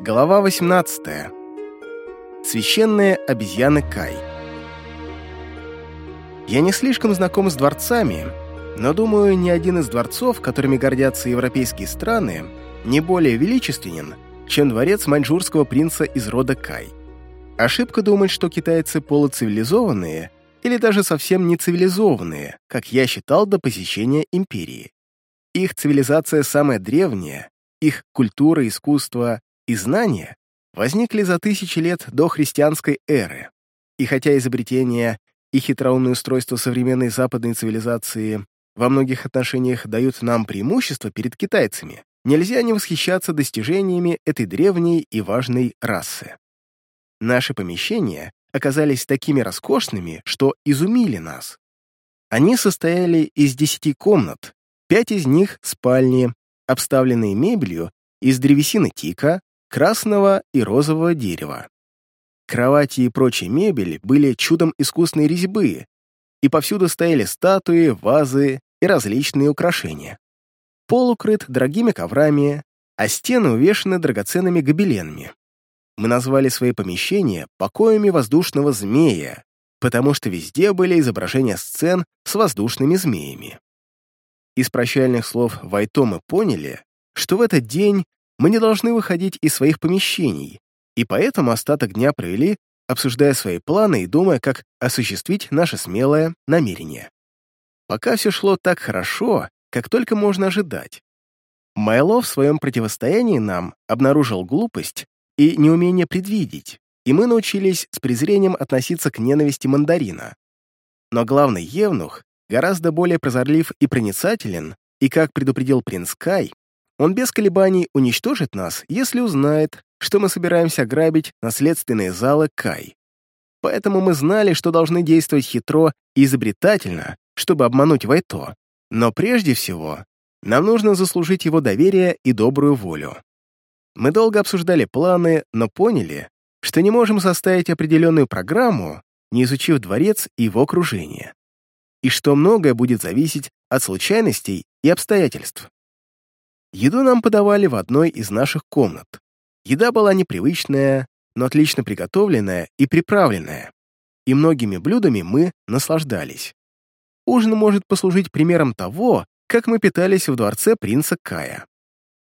Глава 18. Священные обезьяны Кай. Я не слишком знаком с дворцами, но думаю, ни один из дворцов, которыми гордятся европейские страны, не более величественен, чем дворец маньчжурского принца из рода Кай. Ошибка думать, что китайцы полуцивилизованные или даже совсем не цивилизованные, как я считал до посещения империи. Их цивилизация самая древняя, их культура, искусство и знания возникли за тысячи лет до христианской эры, и хотя изобретения и хитроумное устройство современной западной цивилизации во многих отношениях дают нам преимущество перед китайцами, нельзя не восхищаться достижениями этой древней и важной расы. Наши помещения оказались такими роскошными, что изумили нас. Они состояли из десяти комнат, пять из них — спальни, обставленные мебелью из древесины тика, красного и розового дерева. Кровати и прочие мебель были чудом искусной резьбы, и повсюду стояли статуи, вазы и различные украшения. Пол укрыт дорогими коврами, а стены увешаны драгоценными гобеленами. Мы назвали свои помещения покоями воздушного змея, потому что везде были изображения сцен с воздушными змеями. Из прощальных слов Вайто мы поняли, что в этот день мы не должны выходить из своих помещений, и поэтому остаток дня провели, обсуждая свои планы и думая, как осуществить наше смелое намерение. Пока все шло так хорошо, как только можно ожидать. Майло в своем противостоянии нам обнаружил глупость и неумение предвидеть, и мы научились с презрением относиться к ненависти мандарина. Но главный евнух гораздо более прозорлив и проницателен, и, как предупредил принц Кай, он без колебаний уничтожит нас, если узнает, что мы собираемся грабить наследственные залы Кай. Поэтому мы знали, что должны действовать хитро и изобретательно, чтобы обмануть Вайто. Но прежде всего, нам нужно заслужить его доверие и добрую волю. Мы долго обсуждали планы, но поняли, что не можем составить определенную программу, не изучив дворец и его окружение, и что многое будет зависеть от случайностей и обстоятельств. Еду нам подавали в одной из наших комнат. Еда была непривычная, но отлично приготовленная и приправленная, и многими блюдами мы наслаждались. Ужин может послужить примером того, как мы питались в дворце принца Кая.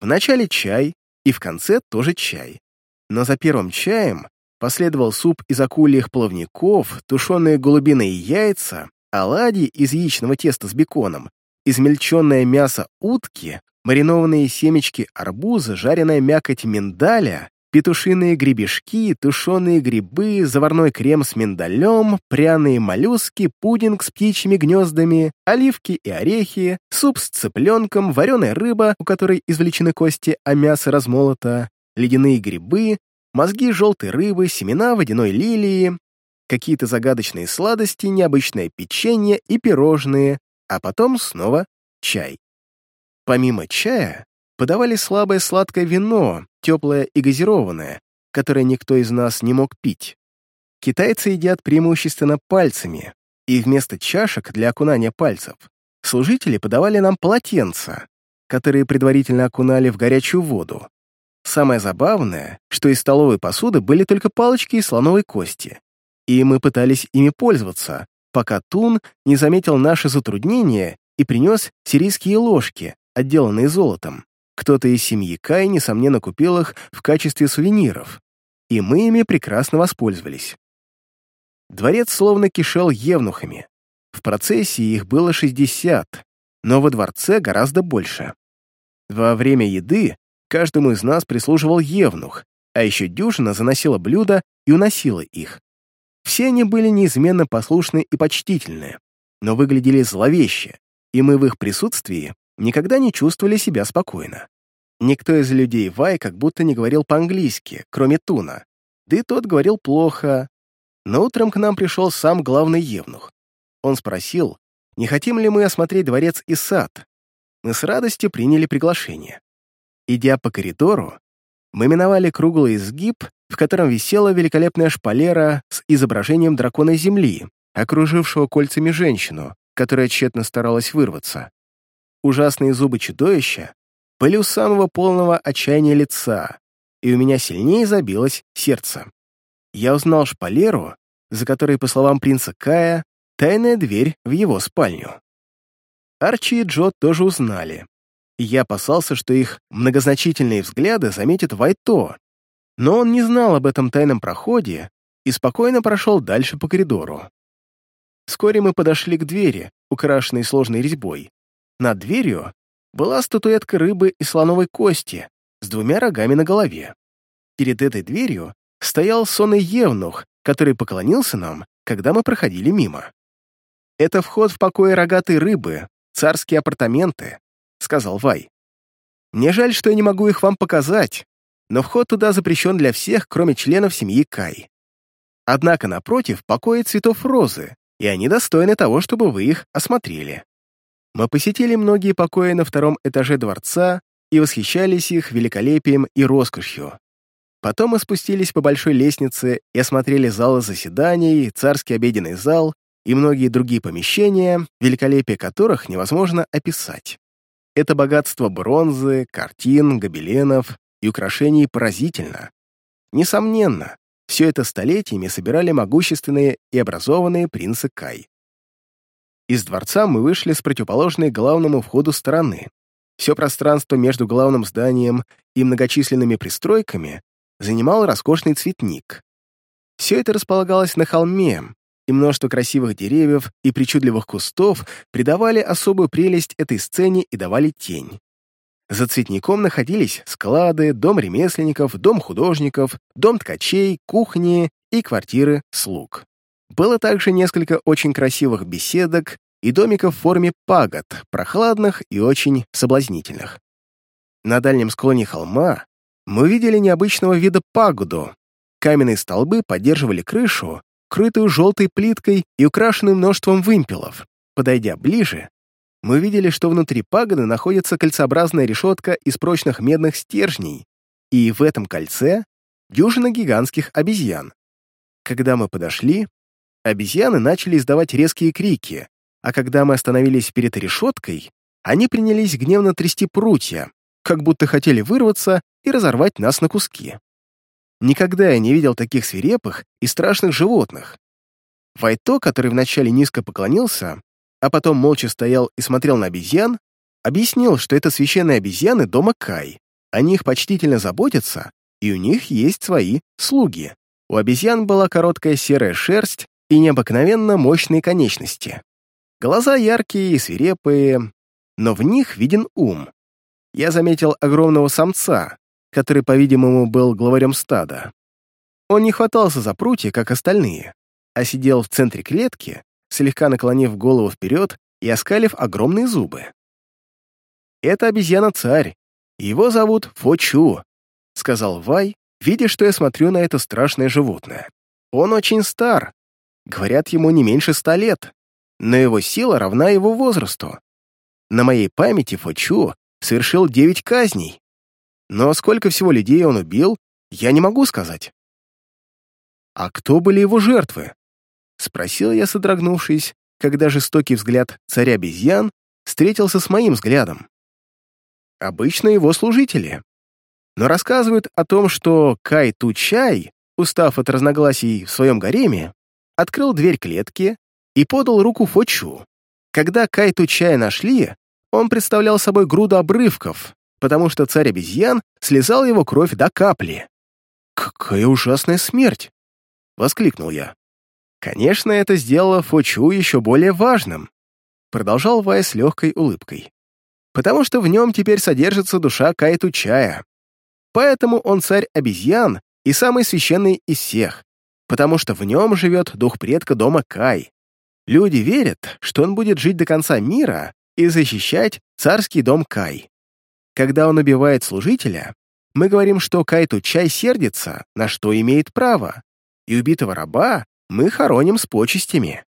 Вначале чай, и в конце тоже чай. Но за первым чаем последовал суп из акульих плавников, тушеные голубиные яйца, оладьи из яичного теста с беконом, измельченное мясо утки, маринованные семечки арбуза, жареная мякоть миндаля, петушиные гребешки, тушеные грибы, заварной крем с миндалем, пряные моллюски, пудинг с птичьими гнездами, оливки и орехи, суп с цыпленком, вареная рыба, у которой извлечены кости, а мясо размолото, ледяные грибы, мозги желтой рыбы, семена водяной лилии, какие-то загадочные сладости, необычное печенье и пирожные, а потом снова чай. Помимо чая, подавали слабое сладкое вино, теплое и газированное, которое никто из нас не мог пить. Китайцы едят преимущественно пальцами, и вместо чашек для окунания пальцев служители подавали нам полотенца, которые предварительно окунали в горячую воду. Самое забавное, что из столовой посуды были только палочки и слоновой кости, и мы пытались ими пользоваться, пока Тун не заметил наши затруднения и принес сирийские ложки, отделанные золотом. Кто-то из семьи Кай, несомненно, купил их в качестве сувениров, и мы ими прекрасно воспользовались. Дворец словно кишел евнухами. В процессии их было 60, но во дворце гораздо больше. Во время еды каждому из нас прислуживал евнух, а еще дюжина заносила блюда и уносила их. Все они были неизменно послушны и почтительны, но выглядели зловеще, и мы в их присутствии никогда не чувствовали себя спокойно. Никто из людей Вай как будто не говорил по-английски, кроме Туна. Да и тот говорил плохо. Но утром к нам пришел сам главный евнух. Он спросил, не хотим ли мы осмотреть дворец и сад. Мы с радостью приняли приглашение. Идя по коридору, мы миновали круглый изгиб, в котором висела великолепная шпалера с изображением дракона Земли, окружившего кольцами женщину, которая тщетно старалась вырваться. Ужасные зубы чудовища были у самого полного отчаяния лица, и у меня сильнее забилось сердце. Я узнал шпалеру, за которой, по словам принца Кая, тайная дверь в его спальню. Арчи и Джо тоже узнали, я опасался, что их многозначительные взгляды заметит Вайто, но он не знал об этом тайном проходе и спокойно прошел дальше по коридору. Вскоре мы подошли к двери, украшенной сложной резьбой. Над дверью была статуэтка рыбы и слоновой кости с двумя рогами на голове. Перед этой дверью стоял сонный евнух, который поклонился нам, когда мы проходили мимо. «Это вход в покой рогатой рыбы, царские апартаменты», — сказал Вай. «Мне жаль, что я не могу их вам показать, но вход туда запрещен для всех, кроме членов семьи Кай. Однако напротив покои цветов розы, и они достойны того, чтобы вы их осмотрели. Мы посетили многие покои на втором этаже дворца и восхищались их великолепием и роскошью. Потом мы спустились по большой лестнице и осмотрели залы заседаний, царский обеденный зал и многие другие помещения, великолепие которых невозможно описать. Это богатство бронзы, картин, гобеленов и украшений поразительно. Несомненно, все это столетиями собирали могущественные и образованные принцы Кай. Из дворца мы вышли с противоположной главному входу стороны. Все пространство между главным зданием и многочисленными пристройками занимал роскошный цветник. Все это располагалось на холме, и множество красивых деревьев и причудливых кустов придавали особую прелесть этой сцене и давали тень. За цветником находились склады, дом ремесленников, дом художников, дом ткачей, кухни и квартиры слуг. Было также несколько очень красивых беседок и домиков в форме пагод, прохладных и очень соблазнительных. На дальнем склоне холма мы видели необычного вида пагоду. Каменные столбы поддерживали крышу, крытую желтой плиткой и украшенную множеством вымпелов. Подойдя ближе, мы видели, что внутри пагоды находится кольцеобразная решетка из прочных медных стержней, и в этом кольце дюжина гигантских обезьян. Когда мы подошли, обезьяны начали издавать резкие крики, а когда мы остановились перед решеткой, они принялись гневно трясти прутья, как будто хотели вырваться и разорвать нас на куски. Никогда я не видел таких свирепых и страшных животных. Вайто, который вначале низко поклонился, а потом молча стоял и смотрел на обезьян, объяснил, что это священные обезьяны дома Кай. О них почтительно заботятся, и у них есть свои слуги. У обезьян была короткая серая шерсть и необыкновенно мощные конечности. Глаза яркие и свирепые, но в них виден ум. Я заметил огромного самца, который, по-видимому, был главарем стада. Он не хватался за прутья, как остальные, а сидел в центре клетки слегка наклонив голову вперед и оскалив огромные зубы. «Это обезьяна-царь. Его зовут Фочу», — сказал Вай, видя, что я смотрю на это страшное животное. «Он очень стар. Говорят, ему не меньше ста лет, но его сила равна его возрасту. На моей памяти Фочу совершил девять казней. Но сколько всего людей он убил, я не могу сказать. А кто были его жертвы? Спросил я, содрогнувшись, когда жестокий взгляд царя-обезьян встретился с моим взглядом. Обычно его служители. Но рассказывают о том, что Кай Тучай, устав от разногласий в своем гареме, открыл дверь клетки и подал руку Фочу. Когда Кай Тучай нашли, он представлял собой груду обрывков, потому что царь обезьян слезал его кровь до капли. «Какая ужасная смерть!» — воскликнул я. Конечно, это сделало Фучу еще более важным, продолжал Вай с легкой улыбкой. Потому что в нем теперь содержится душа Кайту Чая. Поэтому он царь обезьян и самый священный из всех, потому что в нем живет дух предка дома Кай. Люди верят, что он будет жить до конца мира и защищать царский дом Кай. Когда он убивает служителя, мы говорим, что Кайту Чай сердится, на что имеет право, и убитого раба мы хороним с почестями.